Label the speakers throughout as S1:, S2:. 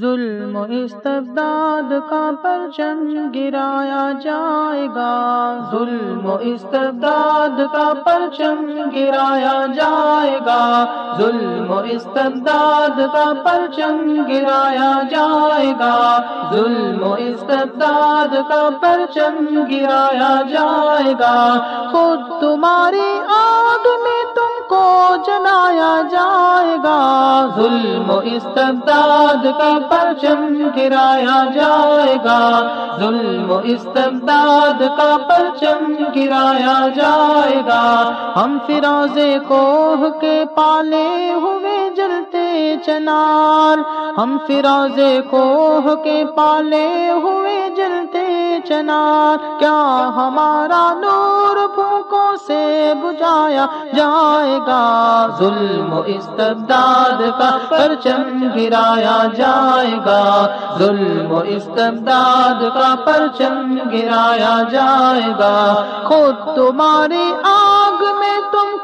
S1: ظلم و استبداد کا پرچم گرایا جائے گا۔ ظلم و استبداد کا پرچم گرایا جائے گا۔ ظلم و استبداد کا پرچم گرایا جائے گا۔ ظلم و استبداد کا پرچم گرایا جائے گا۔ خود تمہاری جلایا جائے گا۔ ظلم و استبداد کا پرچم گرایا جائے گا۔ ظلم و استبداد کا پرچم گرایا جائے گا۔ ہم فراز کوہ کے پالے ہوئے جلتے چنار۔ ہم فراز کوہ کے پالے ہوئے جلتے چنار۔ کیا ہمارا نور پھونکوں سے بجایا جائے گا؟ ظلم و استبداد کا پرچم گرایا جائے گا۔ ظلم و استبداد کا پرچم گرایا جائے گا۔ خود تمہاری آ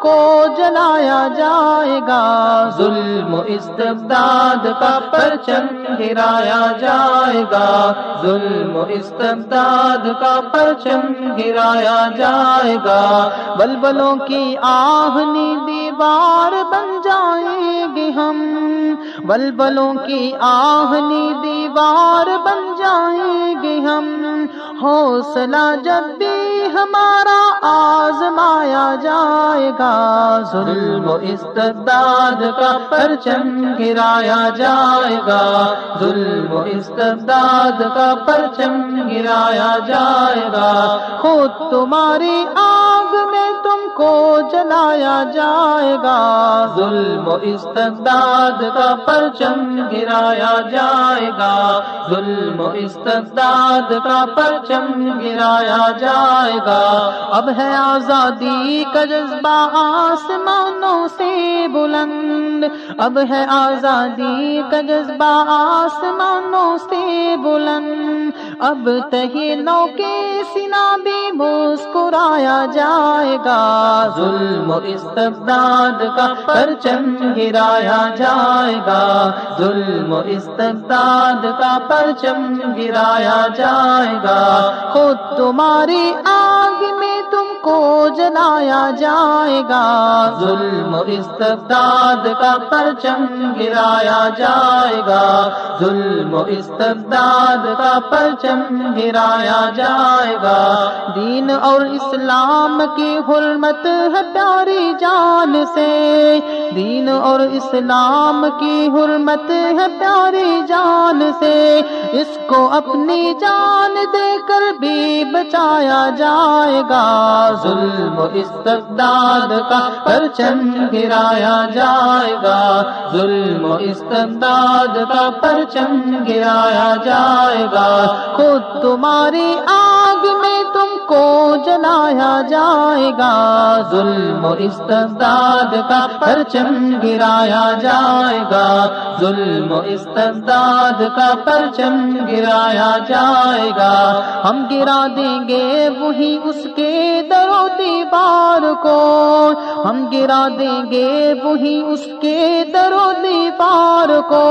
S1: کو جلایا جائے گا۔ ظلم و استبداد کا پرچم گرایا جائے گا۔ ظلم و استبداد کا پرچم گرایا جائے گا۔ بلبلوں کی آہنی دیوار بن جائیں گے ہم۔ بلبلوں کی آہنی دیوار بن جائیں گے ہم۔ حوصلہ جب بھی ہمارا آزمایا جائے گا۔ ظلم و استداد کا پرچم گرایا جائے گا۔ ظلم و استداد کا پرچم گرایا جائے گا۔ خود تمہاری آ کو جلایا جائے گا۔ ظلم و استداد کا پرچم گرایا جائے گا۔ ظلم و استداد کا پرچم گرایا جائے گا۔ اب ہے آزادی کا جذبہ آسمانوں سے بلند۔ اب ہے آزادی کا جذبہ آسمانوں سے بلند۔ اب تہی نو کے سنا بھی مسکرایا جائے گا۔ ظلم و استبداد کا پرچم گرایا جائے گا۔ ظلم و استبداد کا پرچم گرایا جائے گا۔ خود تمہاری کو جلایا جائے گا۔ ظلم و استبداد کا پرچم گرایا جائے گا۔ ظلم و استبداد کا پرچم گرایا جائے گا۔ دین اور اسلام کی حرمت ہے پیاری جان سے۔ دین اور اسلام کی حرمت ہے پیاری جان سے۔ اس کو اپنی جان دے کر بھی بچایا جائے گا۔ ظلم و استقداد کا پرچم گرایا جائے گا۔ ظلم و استقداد کا پرچم گرایا جائے گا۔ خود تمہاری کو جلایا جائے گا۔ ظلم و استقداد کا پرچم گرایا جائے گا۔ ظلم و استقداد کا پرچم گرایا جائے گا۔ ہم گرا دیں گے وہی اس کے درو دیوار کو۔ ہم گرا دیں گے وہی اس کے درو دیوار کو۔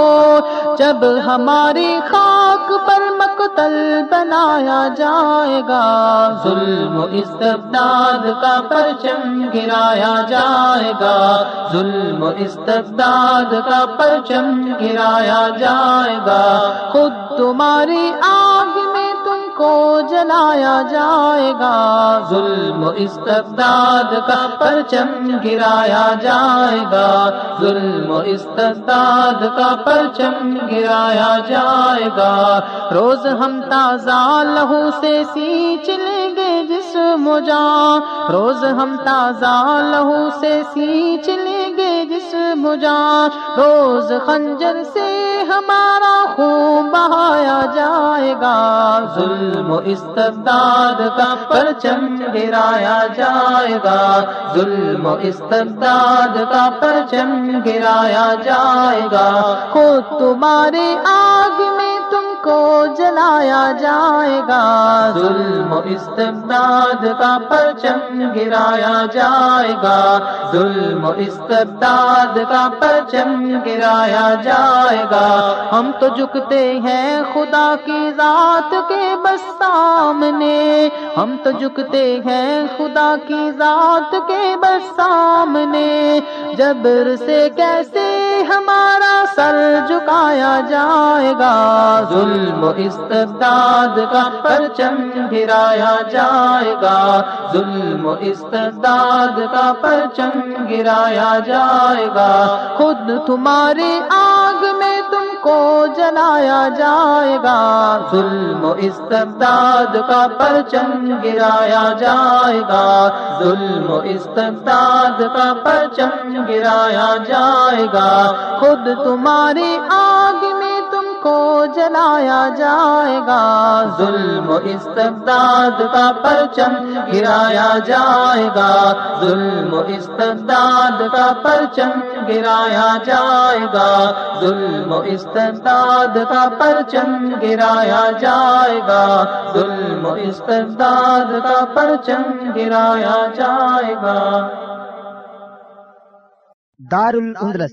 S1: جب ہماری خاک پر مقتل بنایا جائے گا۔ ظلم و استبداد کا پرچم گرایا جائے گا۔ ظلم و استبداد کا پرچم گرایا جائے گا۔ خود تمہاری آ جلایا جائے گا۔ ظلم و استبداد کا پرچم گرایا جائے گا۔ ظلم و استبداد کا پرچم گرایا جائے گا۔ روز ہم تازہ لہو سے سینچ لیں گے جس مجا روز ہم تازہ لہو سے سینچ لیں اس مجا روز خنجر سے ہمارا خون بہایا جائے گا۔ ظلم و استبداد کا پرچم گرایا جائے گا۔ ظلم و استبداد کا پرچم گرایا جائے گا۔ خود تمہارے آگ میں کو جلایا جائے گا۔ ظلم و استبداد کا پرچم گرایا جائے گا۔ ظلم و استبداد کا پرچم گرایا جائے گا۔ ہم تو جھکتے ہیں خدا کی ذات کے بس سامنے۔ ہم تو جھکتے ہیں خدا کی ذات کے بس سامنے۔ جبر سے کیسے سر جھکایا جائے گا۔ ظلم و استبداد کا پرچم گرایا جائے گا۔ ظلم و استبداد کا پرچم گرایا جائے گا۔ خود تمہارے کو جلایا جائے گا۔ ظلم و استبداد کا پرچم گرایا جائے گا۔ ظلم و استبداد کا پرچم گرایا جائے گا۔ خود تمہاری آ جلایا جائے گا۔ ظلم و استبداد کا پرچم گرایا جائے گا۔ ظلم و استبداد کا پرچم گرایا جائے گا۔ ظلم و استبداد کا پرچم گرایا جائے گا۔ ظلم و استبداد کا پرچم گرایا جائے گا۔
S2: دار الاندلس